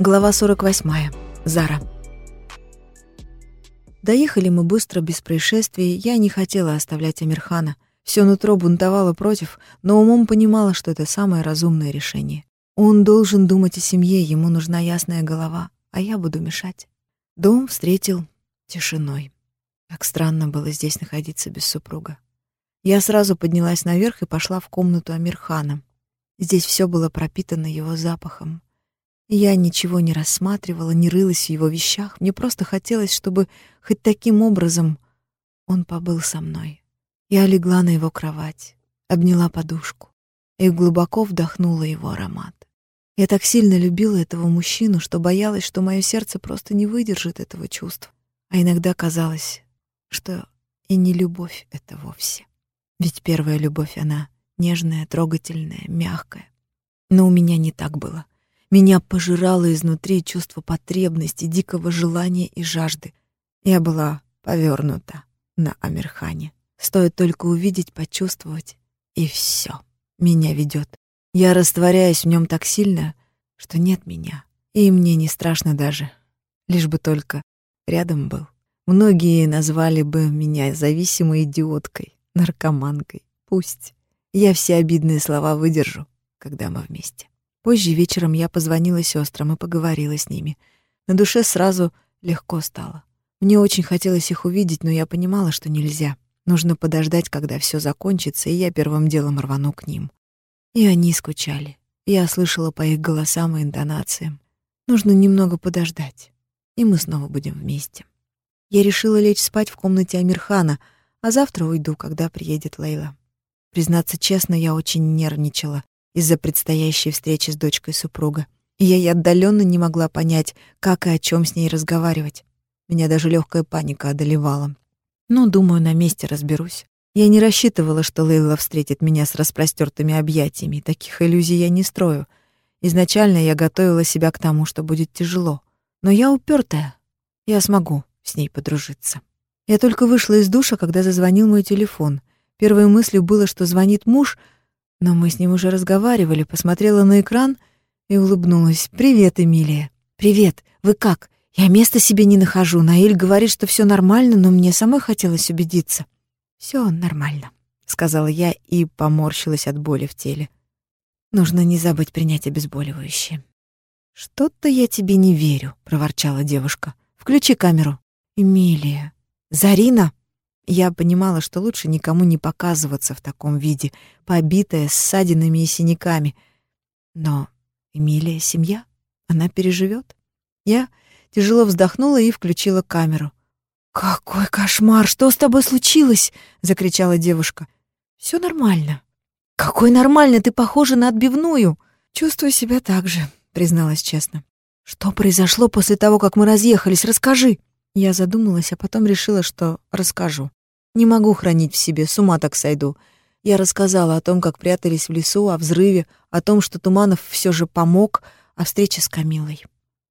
Глава 48. Зара. Доехали мы быстро, без происшествий. Я не хотела оставлять Амирхана. Все нутро бунтовало против, но умом понимала, что это самое разумное решение. Он должен думать о семье, ему нужна ясная голова, а я буду мешать. Дом встретил тишиной. Как странно было здесь находиться без супруга. Я сразу поднялась наверх и пошла в комнату Амирхана. Здесь все было пропитано его запахом. Я ничего не рассматривала, не рылась в его вещах. Мне просто хотелось, чтобы хоть таким образом он побыл со мной. Я легла на его кровать, обняла подушку и глубоко вдохнула его аромат. Я так сильно любила этого мужчину, что боялась, что мое сердце просто не выдержит этого чувства. А иногда казалось, что и не любовь это вовсе. Ведь первая любовь, она нежная, трогательная, мягкая. Но у меня не так было. Меня пожирало изнутри чувство потребности, дикого желания и жажды. Я была повернута на Амирхане. Стоит только увидеть, почувствовать, и все. Меня ведет. Я растворяюсь в нем так сильно, что нет меня. И мне не страшно даже, лишь бы только рядом был. Многие назвали бы меня зависимой идиоткой, наркоманкой. Пусть. Я все обидные слова выдержу, когда мы вместе. Позже вечером я позвонила сестрам и поговорила с ними. На душе сразу легко стало. Мне очень хотелось их увидеть, но я понимала, что нельзя. Нужно подождать, когда все закончится, и я первым делом рвану к ним. И они скучали. Я слышала по их голосам и интонациям. Нужно немного подождать, и мы снова будем вместе. Я решила лечь спать в комнате Амирхана, а завтра уйду, когда приедет Лейла. Признаться честно, я очень нервничала из-за предстоящей встречи с дочкой супруга. И я и отдаленно не могла понять, как и о чем с ней разговаривать. Меня даже легкая паника одолевала. Но, думаю, на месте разберусь. Я не рассчитывала, что Лейла встретит меня с распростертыми объятиями. Таких иллюзий я не строю. Изначально я готовила себя к тому, что будет тяжело. Но я упертая. Я смогу с ней подружиться. Я только вышла из душа, когда зазвонил мой телефон. Первой мыслью было, что звонит муж — но мы с ним уже разговаривали, посмотрела на экран и улыбнулась. «Привет, Эмилия». «Привет. Вы как? Я места себе не нахожу. Наиль говорит, что все нормально, но мне самой хотелось убедиться». Все нормально», — сказала я и поморщилась от боли в теле. «Нужно не забыть принять обезболивающее». «Что-то я тебе не верю», — проворчала девушка. «Включи камеру». «Эмилия». «Зарина?» Я понимала, что лучше никому не показываться в таком виде, побитая ссадинами и синяками. Но Эмилия — семья, она переживет. Я тяжело вздохнула и включила камеру. «Какой кошмар! Что с тобой случилось?» — закричала девушка. Все нормально». «Какой нормально! Ты похожа на отбивную!» «Чувствую себя так же», — призналась честно. «Что произошло после того, как мы разъехались? Расскажи!» Я задумалась, а потом решила, что расскажу. Не могу хранить в себе, с ума так сойду. Я рассказала о том, как прятались в лесу, о взрыве, о том, что Туманов все же помог, о встрече с Камилой.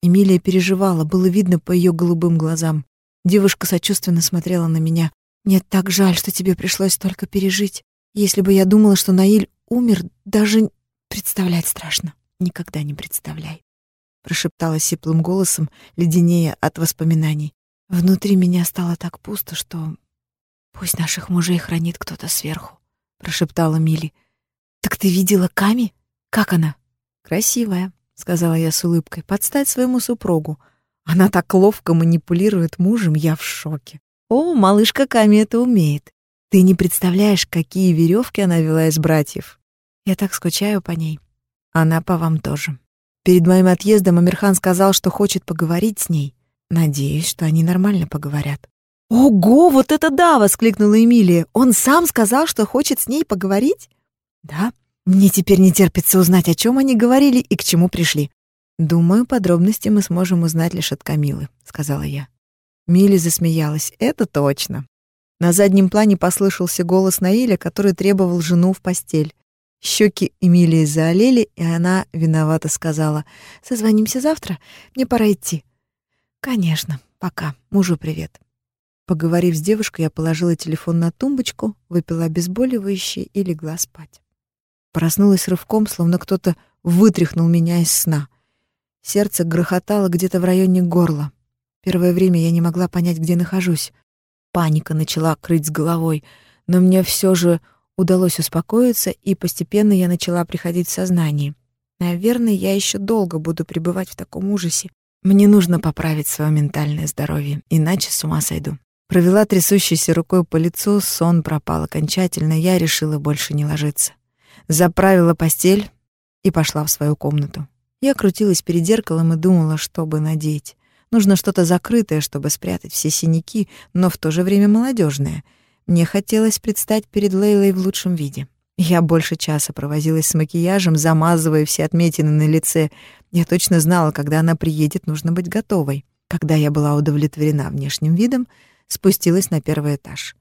Эмилия переживала, было видно по ее голубым глазам. Девушка сочувственно смотрела на меня. «Мне так жаль, что тебе пришлось столько пережить. Если бы я думала, что Наиль умер, даже представлять страшно. Никогда не представляй», — прошептала сиплым голосом, леденее от воспоминаний. Внутри меня стало так пусто, что... «Пусть наших мужей хранит кто-то сверху», — прошептала Мили. «Так ты видела Ками? Как она?» «Красивая», — сказала я с улыбкой, — «подстать своему супругу. Она так ловко манипулирует мужем, я в шоке. О, малышка Ками это умеет. Ты не представляешь, какие веревки она вела из братьев. Я так скучаю по ней. Она по вам тоже. Перед моим отъездом Амирхан сказал, что хочет поговорить с ней. Надеюсь, что они нормально поговорят. «Ого, вот это да!» — воскликнула Эмилия. «Он сам сказал, что хочет с ней поговорить?» «Да. Мне теперь не терпится узнать, о чем они говорили и к чему пришли». «Думаю, подробности мы сможем узнать лишь от Камилы», — сказала я. Милли засмеялась. «Это точно». На заднем плане послышался голос Наиля, который требовал жену в постель. Щеки Эмилии заолели, и она виновато сказала. «Созвонимся завтра. Мне пора идти». «Конечно. Пока. Мужу привет». Поговорив с девушкой, я положила телефон на тумбочку, выпила обезболивающее и легла спать. Проснулась рывком, словно кто-то вытряхнул меня из сна. Сердце грохотало где-то в районе горла. Первое время я не могла понять, где нахожусь. Паника начала крыть с головой, но мне все же удалось успокоиться, и постепенно я начала приходить в сознание. Наверное, я еще долго буду пребывать в таком ужасе. Мне нужно поправить свое ментальное здоровье, иначе с ума сойду. Провела трясущейся рукой по лицу, сон пропал окончательно, я решила больше не ложиться. Заправила постель и пошла в свою комнату. Я крутилась перед зеркалом и думала, что бы надеть. Нужно что-то закрытое, чтобы спрятать все синяки, но в то же время молодежное. Мне хотелось предстать перед Лейлой в лучшем виде. Я больше часа провозилась с макияжем, замазывая все отметины на лице. Я точно знала, когда она приедет, нужно быть готовой. Когда я была удовлетворена внешним видом, спустилась на первый этаж.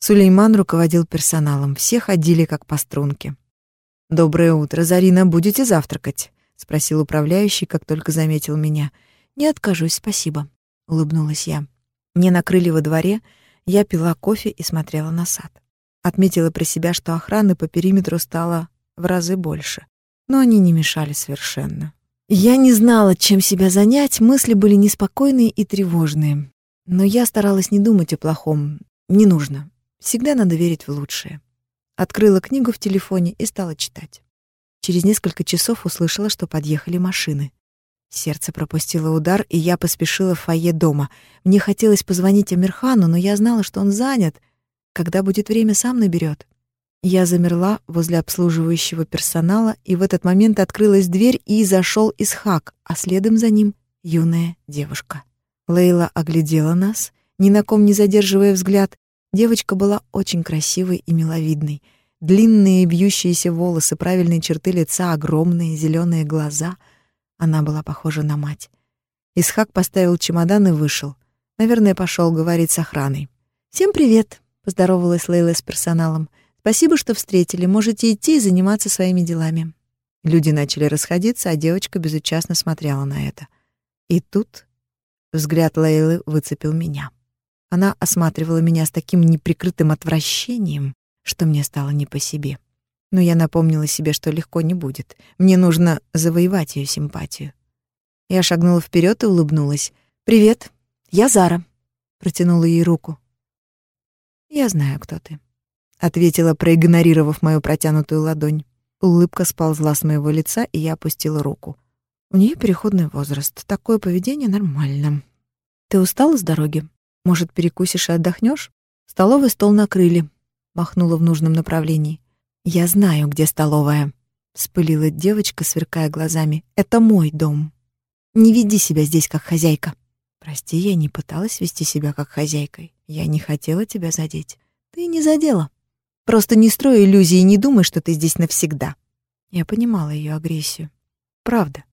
Сулейман руководил персоналом, все ходили как по струнке. «Доброе утро, Зарина, будете завтракать?» — спросил управляющий, как только заметил меня — «Не откажусь, спасибо», — улыбнулась я. Мне накрыли во дворе, я пила кофе и смотрела на сад. Отметила про себя, что охраны по периметру стало в разы больше, но они не мешали совершенно. Я не знала, чем себя занять, мысли были неспокойные и тревожные. Но я старалась не думать о плохом. Не нужно. Всегда надо верить в лучшее. Открыла книгу в телефоне и стала читать. Через несколько часов услышала, что подъехали машины. Сердце пропустило удар, и я поспешила в фойе дома. Мне хотелось позвонить Амирхану, но я знала, что он занят. Когда будет время, сам наберет. Я замерла возле обслуживающего персонала, и в этот момент открылась дверь, и зашел Исхак, а следом за ним юная девушка. Лейла оглядела нас, ни на ком не задерживая взгляд. Девочка была очень красивой и миловидной. Длинные бьющиеся волосы, правильные черты лица, огромные зеленые глаза — она была похожа на мать. Исхак поставил чемодан и вышел. Наверное, пошел говорить с охраной. «Всем привет», — поздоровалась Лейла с персоналом. «Спасибо, что встретили. Можете идти и заниматься своими делами». Люди начали расходиться, а девочка безучастно смотрела на это. И тут взгляд Лейлы выцепил меня. Она осматривала меня с таким неприкрытым отвращением, что мне стало не по себе. Но я напомнила себе, что легко не будет. Мне нужно завоевать ее симпатию. Я шагнула вперед и улыбнулась. «Привет, я Зара», — протянула ей руку. «Я знаю, кто ты», — ответила, проигнорировав мою протянутую ладонь. Улыбка сползла с моего лица, и я опустила руку. У нее переходный возраст. Такое поведение нормально. Ты устала с дороги? Может, перекусишь и отдохнешь? Столовый стол накрыли. Махнула в нужном направлении. «Я знаю, где столовая», — вспылила девочка, сверкая глазами. «Это мой дом. Не веди себя здесь как хозяйка». «Прости, я не пыталась вести себя как хозяйкой. Я не хотела тебя задеть». «Ты не задела. Просто не строй иллюзий и не думай, что ты здесь навсегда». Я понимала ее агрессию. Правда.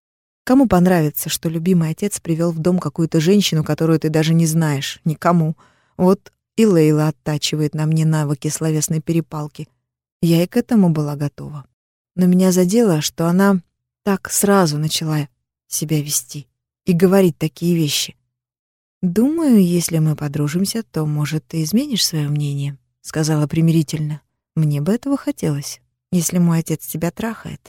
Кому понравится, что любимый отец привел в дом какую-то женщину, которую ты даже не знаешь? Никому. Вот и Лейла оттачивает на мне навыки словесной перепалки. Я и к этому была готова. Но меня задело, что она так сразу начала себя вести и говорить такие вещи. «Думаю, если мы подружимся, то, может, ты изменишь свое мнение», — сказала примирительно. «Мне бы этого хотелось. Если мой отец тебя трахает,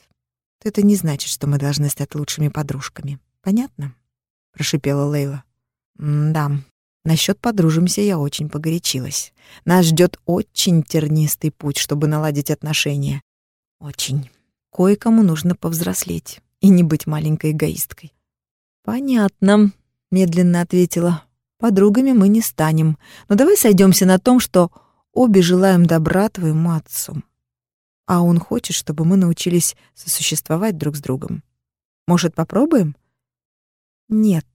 то это не значит, что мы должны стать лучшими подружками. Понятно?» — прошипела Лейла. «Да, Насчет подружимся я очень погорячилась. Нас ждет очень тернистый путь, чтобы наладить отношения. Очень. Кое-кому нужно повзрослеть и не быть маленькой эгоисткой. Понятно, медленно ответила. Подругами мы не станем. Но давай сойдемся на том, что обе желаем добра твоему отцу. А он хочет, чтобы мы научились сосуществовать друг с другом. Может, попробуем? Нет.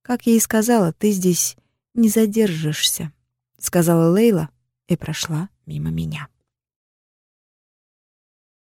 Как я и сказала, ты здесь не задержишься», — сказала Лейла и прошла мимо меня.